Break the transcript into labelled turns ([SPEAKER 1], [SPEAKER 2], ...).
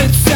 [SPEAKER 1] It's.